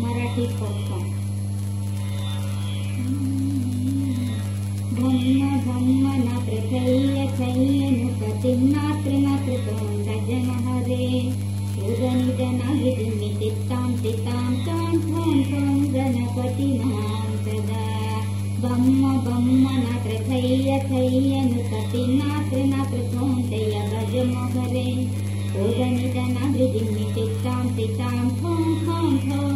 मराठी कोकम ब्रह्म ब्रह्मण प्रचल्य चय्यनुपतिन्नात्रिमातृतो भजनः रे योगनिजनविदुमितित्तां तितां तां त्वां त्वां गणपतिनां सदा ब्रह्म न प्रचल्य चय्यनुपतिन्नात्रिमातृतो जय भजमोहरे योगनिजनविदुमितित्तां तितां त्वां त्वां त्वां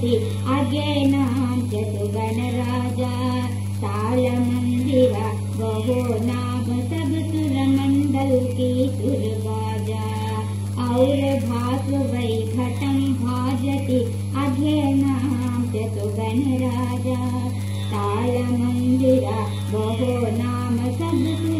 प्रति अगेनां चतुगणराजा तालमन्दिर बहो नाभसभसुरमण्डल्की सुरवाजा औरभासु वै घटं भाजति अघेनां चतुगणराजा तालमन्दिर बहो नाम सभसु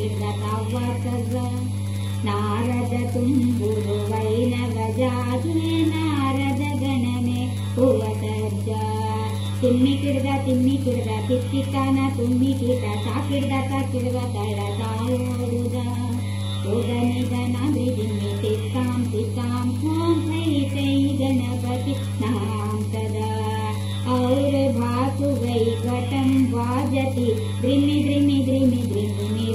ಸಿದ್ಧನವತದ ನಾರದ ತುಂಬುರು ವೈನವಜಾಗೆ ನಾರದ ಗಣನೆ ಹೂವತಜ್ಜ ತಿಮ್ಮಿ ಕಿಡ್ದ ತಿಮ್ಮಿ ಕಿಡ್ದ ತಿಕ್ಕಿತಾನ ತುಂಬಿ ಕೀಟ ಸಾಕಿಡ್ದ ಸಾಕಿಡ್ದ ತಡ ಸಾಯೋಡುದ ಯೋಗ ನಿಧನ ವಿಧಿಮಿ ತಿಕ್ಕಾಂ ತಿಕ್ಕಾಂ ಓಂ ಹೈ ಸೈ ಗಣಪತಿ ನಾಂತದ और भासु वै घटं वाजति द्रिमि द्रिमि द्रिमि द्रिमि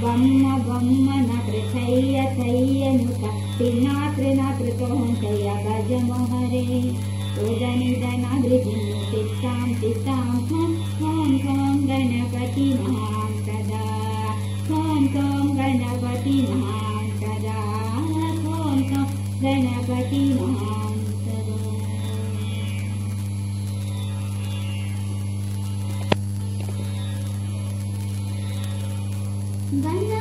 ब्रह्म ब्रह्म न कृषय्यसैय्यनुनात्रि न कृकौं शैय भजमरेदनिदनृति शान्तितां खं कों कदा कदा गणपतिना Bye.